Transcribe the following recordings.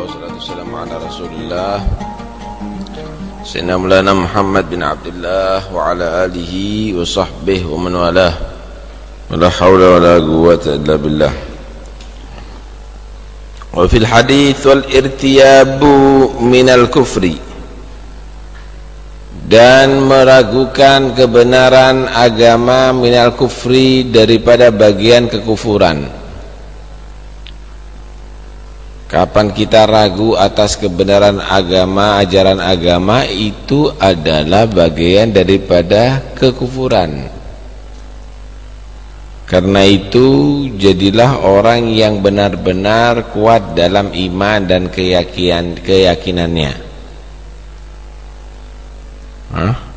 والصلاة والسلام على رسول الله. سيدنا مولانا محمد بن عبد الله وعلى آله وصحبه ومن والاه ولا حول ولا قوة إلا بالله وفي الحديث والارتياب من الكفر dan meragukan kebenaran agama minal kufri daripada bagian kekufuran Kapan kita ragu atas kebenaran agama, ajaran agama itu adalah bagian daripada kekufuran. Karena itu jadilah orang yang benar-benar kuat dalam iman dan keyakinan keyakinannya. Hah?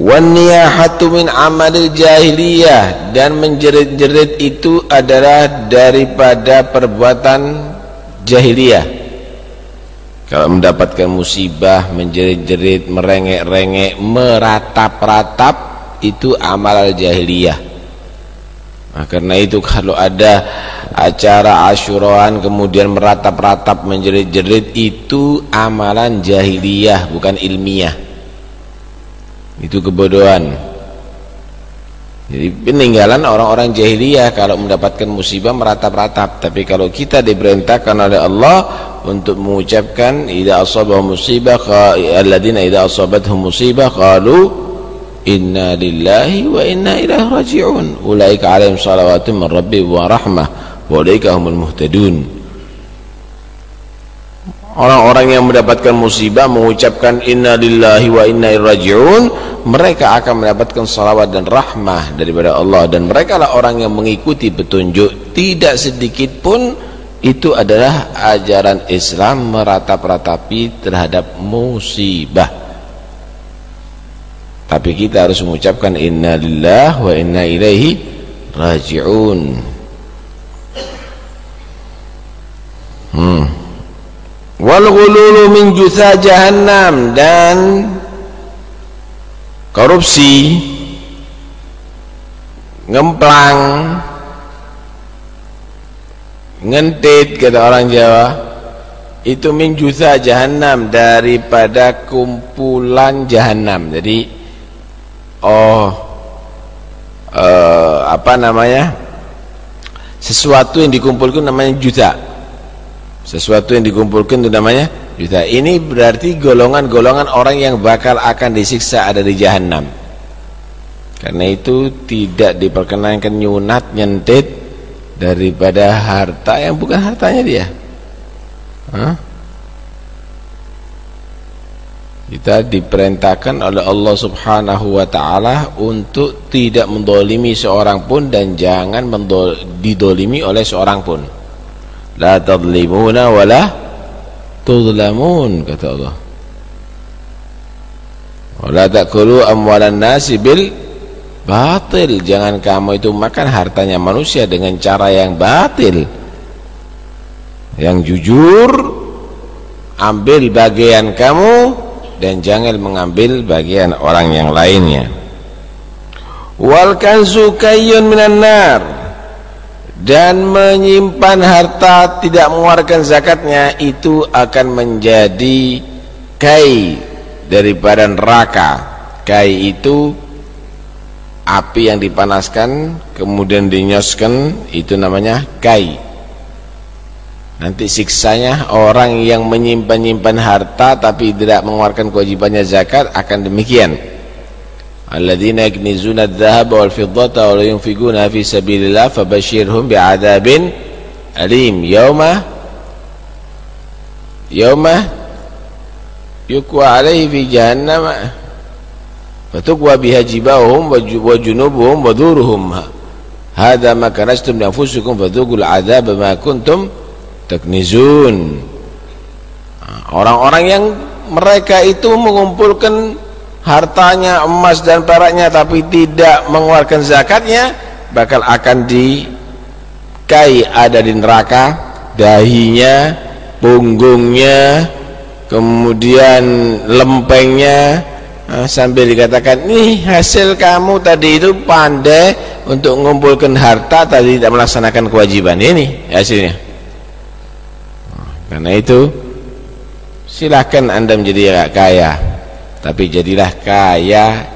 Waniyahatu min amalil jahiliyah dan menjerit-jerit itu adalah daripada perbuatan jahiliyah. Kalau mendapatkan musibah, menjerit-jerit, merengek-rengek, meratap-ratap itu amal jahiliyah. Nah, karena itu kalau ada acara asyuraan kemudian meratap-ratap menjerit-jerit itu amalan jahiliyah bukan ilmiah itu kebodohan. Jadi peninggalan orang-orang jahiliyah kalau mendapatkan musibah meratap-ratap. Tapi kalau kita diperintahkan oleh Allah untuk mengucapkan idza asabahum musibah alladziina idza asabathum musibah qalu inna lillahi wa inna ilaihi raji'un. Ulaika alaihim salawatun min rabbihim wa rahmah. Wa ulaika humul muhtadun Orang-orang yang mendapatkan musibah mengucapkan inna lillahi wa inna raji'un. Mereka akan mendapatkan salawat dan rahmah daripada Allah. Dan mereka lah orang yang mengikuti petunjuk. Tidak sedikit pun itu adalah ajaran Islam meratap-ratapi terhadap musibah. Tapi kita harus mengucapkan inna lillahi wa inna ilaihi raji'un. Hmm wal ghululu min jutha jahannam dan korupsi ngemplang ngentit kata orang Jawa itu min jutha jahannam daripada kumpulan jahannam. Jadi oh uh, apa namanya sesuatu yang dikumpulkan namanya jutha sesuatu yang dikumpulkan itu namanya juta. Ini berarti golongan-golongan orang yang bakal akan disiksa ada di jahanam karena itu tidak diperkenankan nyunat nyentit daripada harta yang bukan hartanya dia. Hah? kita diperintahkan oleh Allah subhanahu wa ta'ala untuk tidak mendolimi seorang pun dan jangan didolimi oleh seorang pun la tadlimuna wa la tudlamun kata Allah. Wa la ta'kulu amwalan nasi bil batil. Jangan kamu itu makan hartanya manusia dengan cara yang batil. Yang jujur ambil bagian kamu dan jangan mengambil bagian orang yang lainnya. Wal kanzu kayyun minan nar dan menyimpan harta tidak mengeluarkan zakatnya itu akan menjadi kai daripada neraka. Kai itu api yang dipanaskan kemudian dinyoskan itu namanya kai. Nanti siksanya orang yang menyimpan-nyimpan harta tapi tidak mengeluarkan kewajibannya zakat akan demikian alladzina yaknizuna adh-dhahaba wal fiddata wa la yunfiquna fi sabilillah fabashshirhum bi'adzabin alim. Yauma yauma yukwa alaihi fi jahannam fatukwa biha jibahum wa junubuhum wa dhuruhum. Hadha ma kanastum li anfusikum fadhuqul adzaba ma kuntum taknizun. Orang-orang yang mereka itu mengumpulkan hartanya emas dan peraknya tapi tidak mengeluarkan zakatnya bakal akan dikai ada di neraka. Dahinya punggungnya kemudian lempengnya. Nah, sambil dikatakan nih hasil kamu tadi itu pandai untuk mengumpulkan harta tadi tidak melaksanakan kewajiban. Ini hasilnya. Karena itu silahkan anda menjadi kaya tapi jadilah kaya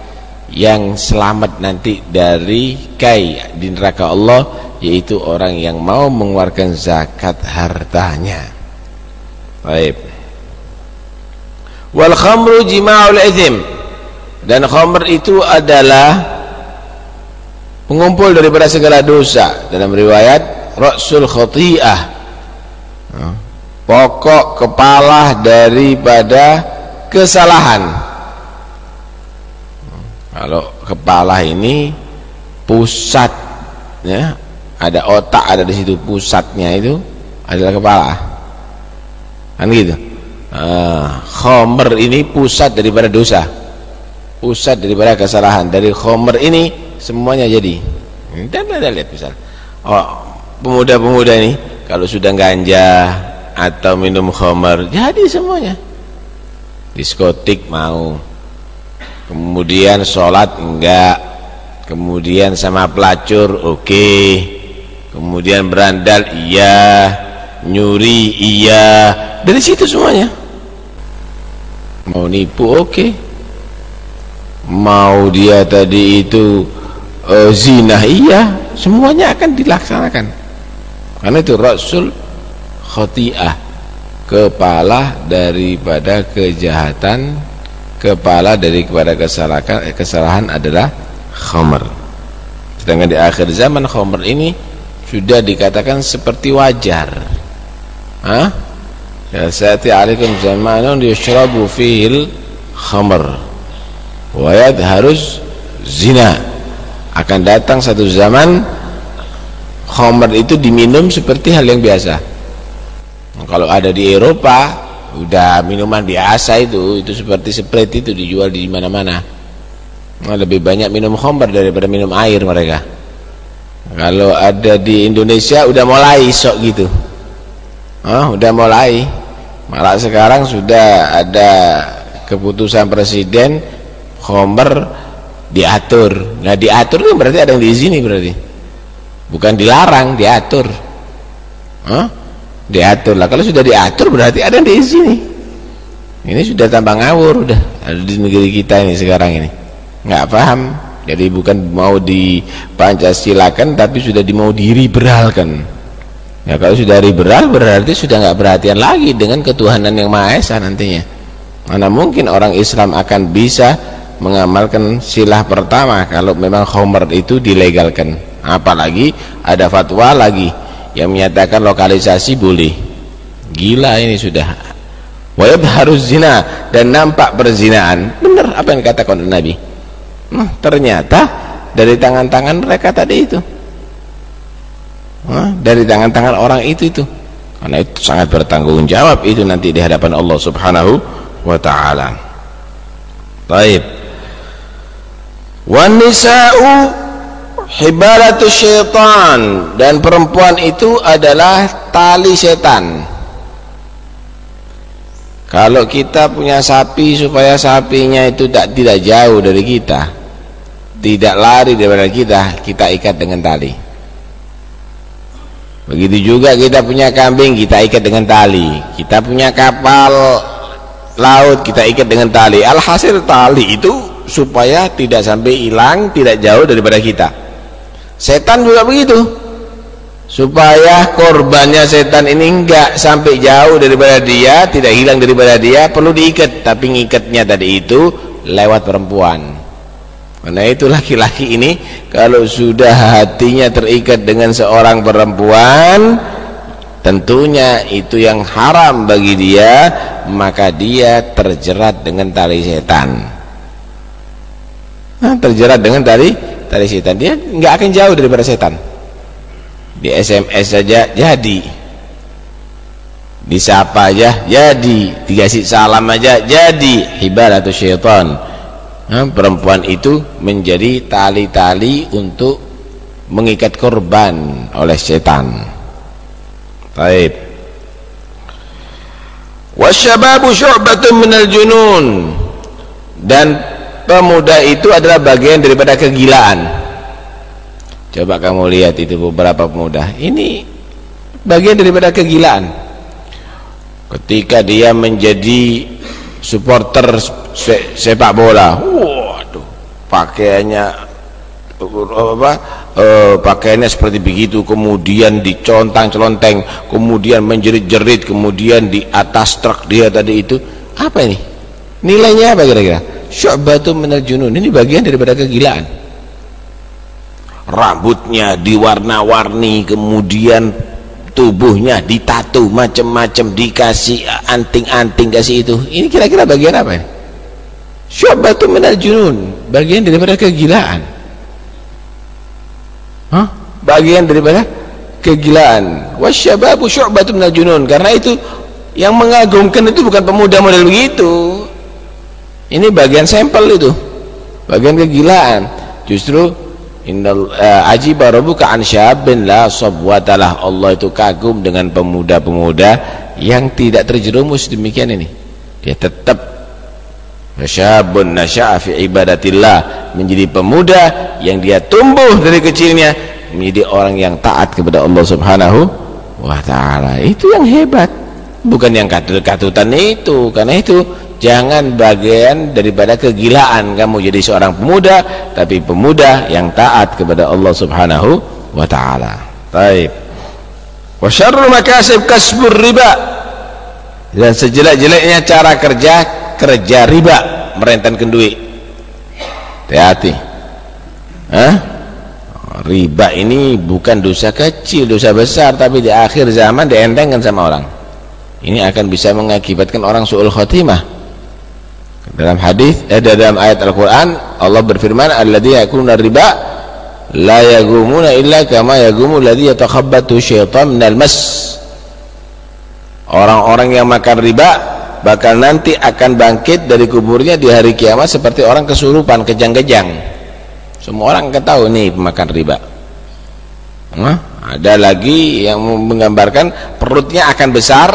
yang selamat nanti dari kaya di neraka Allah yaitu orang yang mau mengeluarkan zakat hartanya. Baik. Wal khamru jima'ul ithim dan khamr itu adalah pengumpul daripada segala dosa. Dalam riwayat rasul khati'ah pokok kepala daripada kesalahan kalau kepala ini pusat ya ada otak ada di situ pusatnya itu adalah kepala. Kan gitu? Uh, khomer ini pusat daripada dosa. Pusat daripada kesalahan. Dari khomer ini semuanya jadi. Dan ada lihat misal oh pemuda-pemuda ini kalau sudah ganja atau minum khomer jadi semuanya. Diskotik mau kemudian sholat enggak. Kemudian sama pelacur oke. Kemudian berandal iya. Nyuri iya. Dari situ semuanya. Mau nipu oke. Mau dia tadi itu uh, zina iya. Semuanya akan dilaksanakan. Karena itu Rasul khotiah kepala daripada kejahatan kepala dari kepada kesalahan kesalahan adalah khamr. Sedangkan di akhir zaman khamr ini sudah dikatakan seperti wajar. Hah? ya sa'ati alaikum zamanun yushrabu fihil khamr. Wayad harus zina. Akan datang satu zaman khamr itu diminum seperti hal yang biasa. Kalau ada di Eropa udah minuman biasa itu itu seperti sprite itu dijual di mana-mana. Nah, lebih banyak minum khamr daripada minum air mereka. Kalau ada di Indonesia udah mulai sok gitu. Oh, udah mulai. Malah sekarang sudah ada keputusan presiden khamr diatur. Nah diatur itu berarti ada yang diizini berarti. Bukan dilarang diatur. Huh? Diatur lah. Kalau sudah diatur berarti ada di sini. Ini sudah tambah ngawur udah. Ada di negeri kita ini sekarang ini. Nggak paham. Jadi bukan mau di Pancasilakan tapi sudah di mau diriberalkan. Ya kalau sudah liberal berarti sudah nggak perhatian lagi dengan ketuhanan yang Maha Esa nantinya. Mana mungkin orang Islam akan bisa mengamalkan silah pertama kalau memang homer itu dilegalkan. Apalagi ada fatwa lagi yang menyatakan lokalisasi boleh. Gila ini sudah. Wajib harus zina dan nampak perzinaan benar apa yang dikatakan oleh Nabi? Nah, ternyata dari tangan-tangan mereka tadi itu. Nah, dari tangan-tangan orang itu itu. Karena itu sangat bertanggung jawab itu nanti di hadapan Allah subhanahu wa ta'ala. Baik. Wan nisa'u hibalatu syaitan. Dan perempuan itu adalah tali setan. Kalau kita punya sapi supaya sapinya itu tak tidak jauh dari kita tidak lari dari kita kita ikat dengan tali. Begitu juga kita punya kambing kita ikat dengan tali. Kita punya kapal laut kita ikat dengan tali. Alhasil tali itu supaya tidak sampai hilang tidak jauh daripada kita setan juga begitu. Supaya korbannya setan ini enggak sampai jauh daripada dia tidak hilang daripada dia perlu diikat. Tapi ngikatnya tadi itu lewat perempuan. Karena itu laki-laki ini kalau sudah hatinya terikat dengan seorang perempuan tentunya itu yang haram bagi dia maka dia terjerat dengan tali setan. Nah, terjerat dengan tali dari setan. Dia nggak akan jauh daripada setan. Di SMS saja jadi. Disapa aja jadi. Dikasih salam aja jadi. Hibar atau syaitan. Nah, perempuan itu menjadi tali-tali untuk mengikat korban oleh setan. Baik. Wasyababu syu'batun minal junun. Dan pemuda itu adalah bagian daripada kegilaan. Coba kamu lihat itu beberapa pemuda. Ini bagian daripada kegilaan. Ketika dia menjadi supporter sepak bola. Waduh pakaiannya apa uh, pakaiannya seperti begitu kemudian dicontang-celonteng kemudian menjerit-jerit kemudian di atas truk dia tadi itu. Apa ini? Nilainya apa kira-kira syu'batu minal junun. Ini bagian daripada kegilaan. Rambutnya diwarna-warni kemudian tubuhnya ditato macam-macam dikasih anting-anting kasih itu. Ini kira-kira bagian apa ini syu'batu minal junun. Bagian daripada kegilaan. Hah? bagian daripada kegilaan. Wasyababu syu'batu minal junun. Karena itu yang mengagumkan itu bukan pemuda model begitu ini bagian sampel itu bagian kegilaan justru Innal uh, ajiba rabbuka an syabin la sabwatalah Allah itu kagum dengan pemuda-pemuda yang tidak terjerumus demikian ini. Dia tetap syabun nasya'a fi ibadatillah menjadi pemuda yang dia tumbuh dari kecilnya menjadi orang yang taat kepada Allah Subhanahu wa taala. Itu yang hebat. Bukan yang katut-katutan itu. Karena itu jangan bagian daripada kegilaan kamu jadi seorang pemuda tapi pemuda yang taat kepada Allah Subhanahu wa taala. Baik. Wa syarrul makasib kasbur riba. Dan sejelek-jeleknya cara kerja kerja riba, merentenkan duit. Hati-hati. Hah? Riba ini bukan dosa kecil, dosa besar tapi di akhir zaman dientengkan sama orang. Ini akan bisa mengakibatkan orang suul khotimah dalam hadis eh, dalam ayat Al-Qur'an Allah berfirman alladzina yakuluna riba la yagumuna illa kama yagumu alladzi yatakhabbathu syaitan minal mas. Orang-orang yang makan riba bakal nanti akan bangkit dari kuburnya di hari kiamat seperti orang kesurupan kejang-kejang. Semua orang ketahui nih pemakan riba. Nah, ada lagi yang menggambarkan perutnya akan besar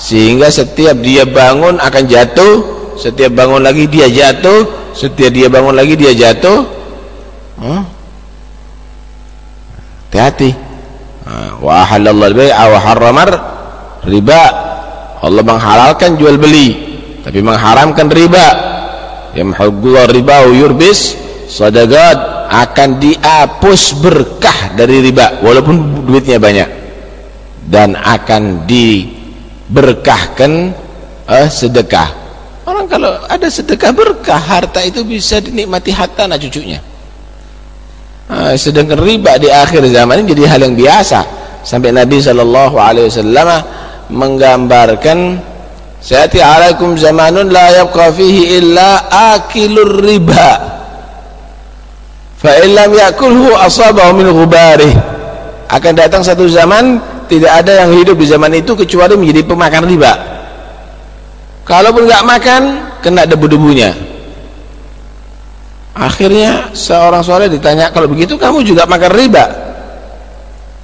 sehingga setiap dia bangun akan jatuh setiap bangun lagi dia jatuh setiap dia bangun lagi dia jatuh. Hati-hati. Wa halallahu al-bai'a wa harramar riba. Allah menghalalkan jual beli tapi mengharamkan riba. Yamhaqullahu riba yurbis sadaqat akan dihapus berkah dari riba walaupun duitnya banyak dan akan diberkahkan eh, sedekah Orang kalau ada sedekah berkah, harta itu bisa dinikmati hatta anak cucunya. Nah, sedangkan riba di akhir zaman ini jadi hal yang biasa. Sampai Nabi wasallam menggambarkan Sayati alaikum zamanun la yabqa fihi illa akilur riba. Fa illam yakulhu asabahu min ghubarih. Akan datang satu zaman tidak ada yang hidup di zaman itu kecuali menjadi pemakan riba. Kalaupun nggak makan kena debu-debunya. Akhirnya seorang soleh ditanya kalau begitu kamu juga makan riba?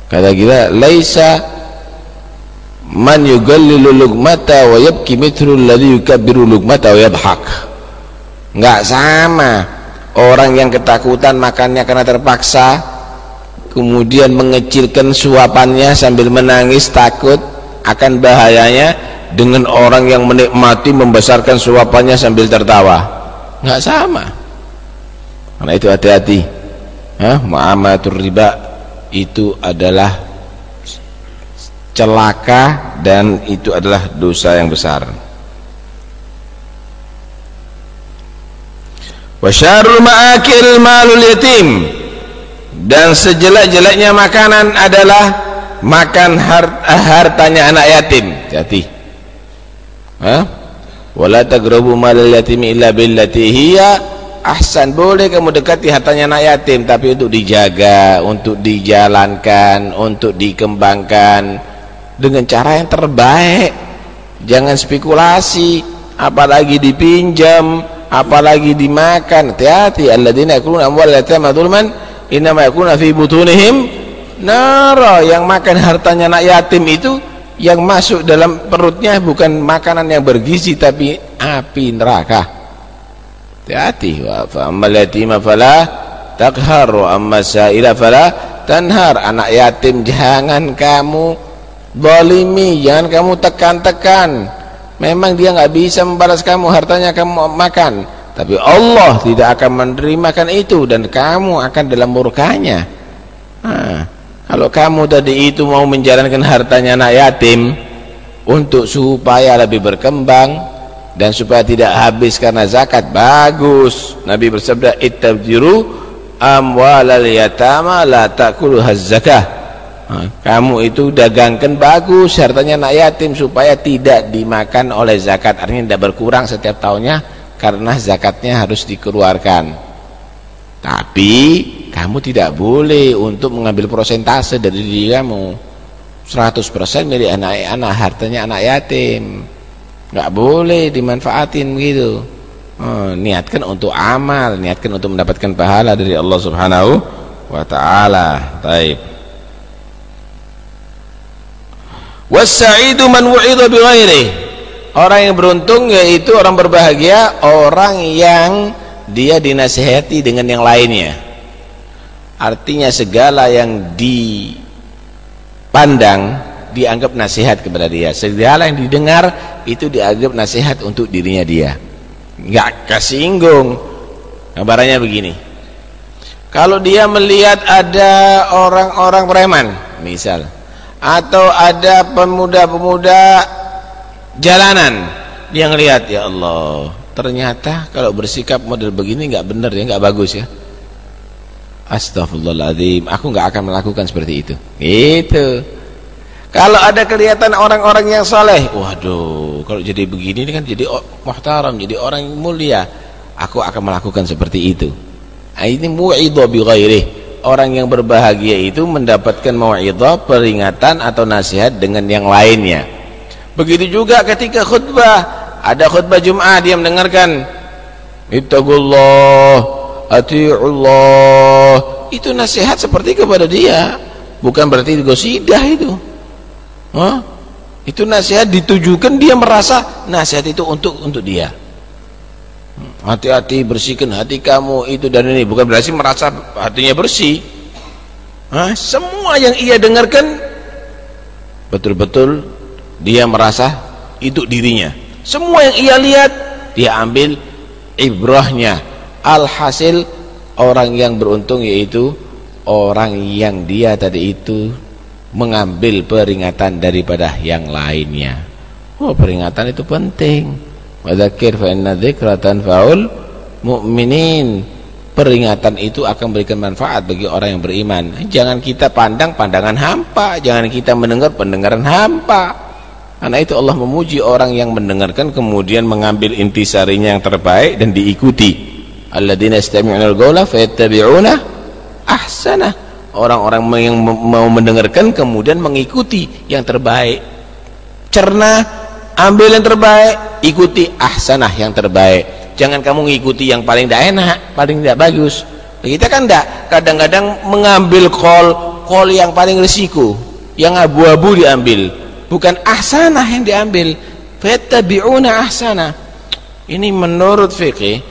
Kata kita laisa man yugallilu lugmata wa yabki mithlu alladhi yukabbiru lugmata wa yadhak nggak sama. Orang yang ketakutan makannya karena terpaksa kemudian mengecilkan suapannya sambil menangis takut akan bahayanya dengan orang yang menikmati membesarkan suapannya sambil tertawa. Nggak sama. Karena itu hati-hati. Ya, muamatur riba itu adalah celaka dan itu adalah dosa yang besar. Wasyarul ma'akil malul yatim dan sejelek-jeleknya makanan adalah makan hartanya anak yatim. Hati ha? Wala tagrabu malal yatimi illa billati hiya ahsan. Boleh kamu dekati hartanya anak yatim tapi untuk dijaga untuk dijalankan untuk dikembangkan dengan cara yang terbaik. Jangan spekulasi apalagi dipinjam apalagi dimakan. Hati-hati. Alladzina yakuluna amwal yatama dzulman innama yakuna fi butunihim nara. Yang makan hartanya anak yatim itu yang masuk dalam perutnya bukan makanan yang bergizi tapi api neraka. Hati-hati. Wa ammal yatima fala takhar wa amma sa'ila fala tanhar. Anak yatim jangan kamu zalimi jangan kamu tekan-tekan. Memang dia nggak bisa membalas kamu hartanya kamu makan tapi Allah tidak akan menerimakan itu dan kamu akan dalam murkanya. Nah kalau kamu tadi itu mau menjalankan hartanya anak yatim untuk supaya lebih berkembang dan supaya tidak habis karena zakat bagus. Nabi bersabda ittabjiru amwalal yatama la ta'kuluha zakah kamu itu dagangkan bagus hartanya anak yatim supaya tidak dimakan oleh zakat. Artinya tidak berkurang setiap tahunnya karena zakatnya harus dikeluarkan. Tapi kamu tidak boleh untuk mengambil prosentase dari diri kamu. 100% milik anak-anak hartanya anak yatim. Nggak boleh dimanfaatin gitu oh, niatkan untuk amal niatkan untuk mendapatkan pahala dari Allah subhanahu wa ta'ala. Taib wasa'idu man wu'idha bighairi orang yang beruntung yaitu orang berbahagia orang yang dia dinasihati dengan yang lainnya. Artinya segala yang dipandang dianggap nasihat kepada dia. Segala yang didengar itu dianggap nasihat untuk dirinya dia. Nggak kesinggung gambarannya begini. Kalau dia melihat ada orang-orang preman misal atau ada pemuda-pemuda jalanan. Dia ngelihat ya Allah ternyata kalau bersikap model begini nggak benar ya nggak bagus ya. Astagfirullahaladzim Aku nggak akan melakukan seperti itu. Itu Kalau ada kelihatan orang-orang yang soleh Waduh Kalau jadi begini ini kan jadi muhtaram Jadi orang yang mulia. Aku akan melakukan seperti itu. Nah, Ini mu'idha bi ghairih. Orang yang berbahagia itu mendapatkan mu'idha Peringatan atau nasihat dengan yang lainnya Begitu juga ketika khutbah. Ada khutbah Jum'ah Dia mendengarkan Ittaqullah ati'ullah. Itu nasihat seperti kepada dia bukan berarti gosidah itu. Hah? itu nasihat ditujukan dia merasa nasihat itu untuk untuk dia. Hati-hati bersihkan hati kamu itu dan ini. Bukan berarti merasa hatinya bersih. Hah? semua yang ia dengarkan betul-betul dia merasa itu dirinya. Semua yang ia lihat dia ambil ibrahnya alhasil orang yang beruntung yaitu orang yang dia tadi itu mengambil peringatan daripada yang lainnya. Oh peringatan itu penting. Wadakir fa inna dzikra tanfa'ul mu'minin. Peringatan itu akan memberikan manfaat bagi orang yang beriman. Jangan kita pandang pandangan hampa. Jangan kita mendengar pendengaran hampa karena itu Allah memuji orang yang mendengarkan kemudian mengambil intisarinya yang terbaik dan diikuti. Alladzina yastami'una al-qawla fayattabi'una ahsana. Orang-orang yang mau mendengarkan kemudian mengikuti yang terbaik. Cerna ambil yang terbaik ikuti ahsanah yang terbaik. Jangan kamu mengikuti yang paling tidak enak paling tidak bagus. Kita kan tidak kadang-kadang mengambil kol kol yang paling resiko yang abu-abu diambil bukan ahsanah yang diambil. Fayattabi'una ahsanah. Ini menurut fikih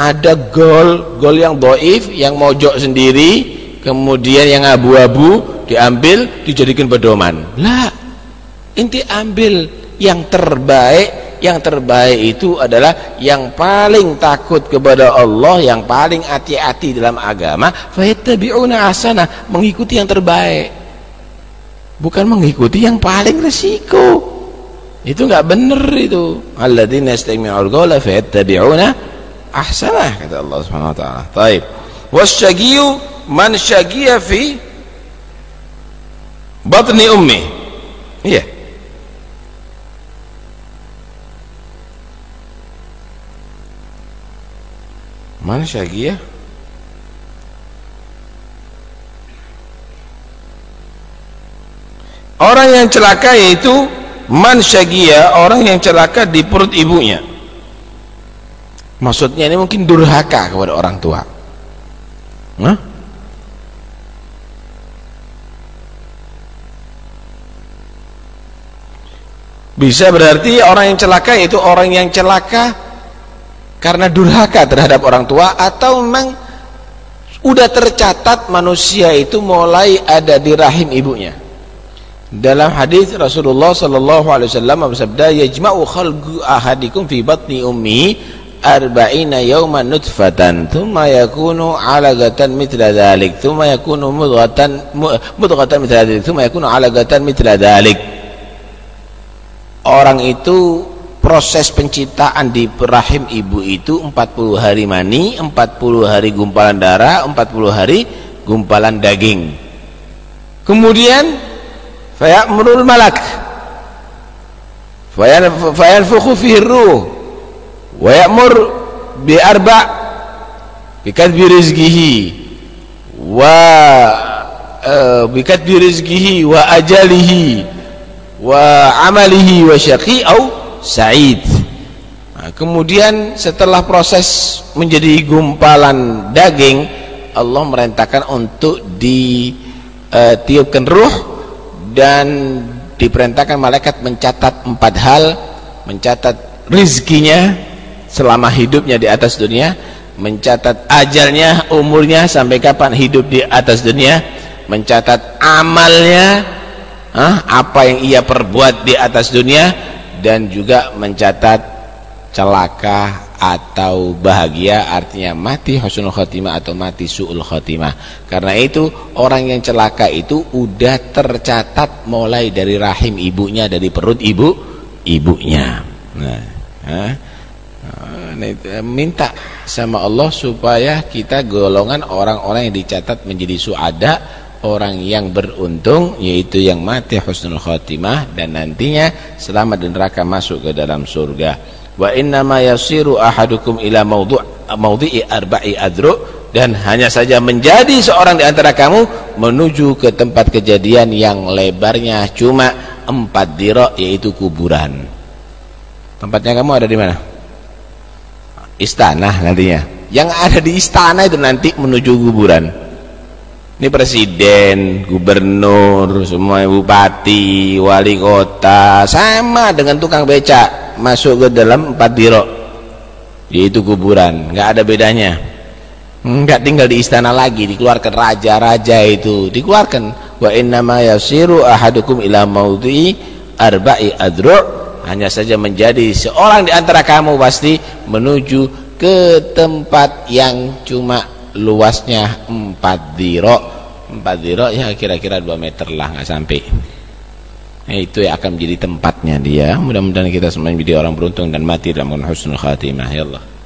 ada gol gol yang doif yang mojok sendiri kemudian yang abu-abu diambil dijadikan pedoman. Lah inti ambil yang terbaik yang terbaik itu adalah yang paling takut kepada Allah yang paling hati-hati dalam agama fayattabi'una asana mengikuti yang terbaik bukan mengikuti yang paling resiko itu enggak benar itu alladzina yastami'ul qawla fayattabi'una ahsanah kata Allah Subhanahu wa taala. Baik. Wasyagiyu man syagiya fi batni ummi. Iya. Man syagiya orang yang celaka yaitu man syagia orang yang celaka di perut ibunya. Maksudnya ini mungkin durhaka kepada orang tua. Hah? bisa berarti orang yang celaka yaitu orang yang celaka karena durhaka terhadap orang tua atau memang udah tercatat manusia itu mulai ada di rahim ibunya dalam hadis Rasulullah sallallahu alaihi wasallam bersabda yajma'u khalqu ahadikum fi batni ummi arba'ina yawman nutfatan thumma yakunu 'alaqatan mithla dhalik thumma yakunu mudghatan mudghatan mithla dhalik thumma yakunu 'alaqatan mithla dhalik. Orang itu proses penciptaan di rahim ibu itu 40 hari mani 40 hari gumpalan darah 40 hari gumpalan daging. Kemudian arba' bi kadbi rizqihi wa uh, bi kadbi rizqihi wa ajalihi wa amalihi wa syaqi au Sa'id nah, kemudian setelah proses menjadi gumpalan daging Allah merintahkan untuk ditiupkan uh, ruh dan diperintahkan malaikat mencatat empat hal mencatat rizkinya selama hidupnya di atas dunia mencatat ajalnya umurnya sampai kapan hidup di atas dunia mencatat amalnya apa yang ia perbuat di atas dunia dan juga mencatat celaka atau bahagia artinya mati husnul khotimah atau mati su'ul khotimah. Karena itu orang yang celaka itu udah tercatat mulai dari rahim ibunya dari perut ibu ibunya. Nah, nah minta sama Allah supaya kita golongan orang-orang yang dicatat menjadi suada orang yang beruntung yaitu yang mati husnul khotimah dan nantinya selamat di neraka masuk ke dalam surga wa inna ma yasiru ahadukum ila maudhu' maudhi'i arba'i adru. Dan hanya saja menjadi seorang di antara kamu menuju ke tempat kejadian yang lebarnya cuma empat dirok yaitu kuburan. Tempatnya kamu ada di mana? Istana nantinya. Yang ada di istana itu nanti menuju kuburan. Ini presiden, gubernur, semua bupati, wali kota sama dengan tukang becak masuk ke dalam empat dirok. Yaitu kuburan, nggak ada bedanya. Nggak tinggal di istana lagi, dikeluarkan raja-raja itu, dikeluarkan. Wa inna ma yasiru ahadukum ila maudhi arba'i adru' hanya saja menjadi seorang di antara kamu pasti menuju ke tempat yang cuma luasnya 4 dirok. 4 dirok ya kira-kira 2 meter lah nggak sampai itu yang akan menjadi tempatnya dia. Mudah-mudahan kita semua menjadi orang beruntung dan mati dalam husnul khatimah. Ya Allah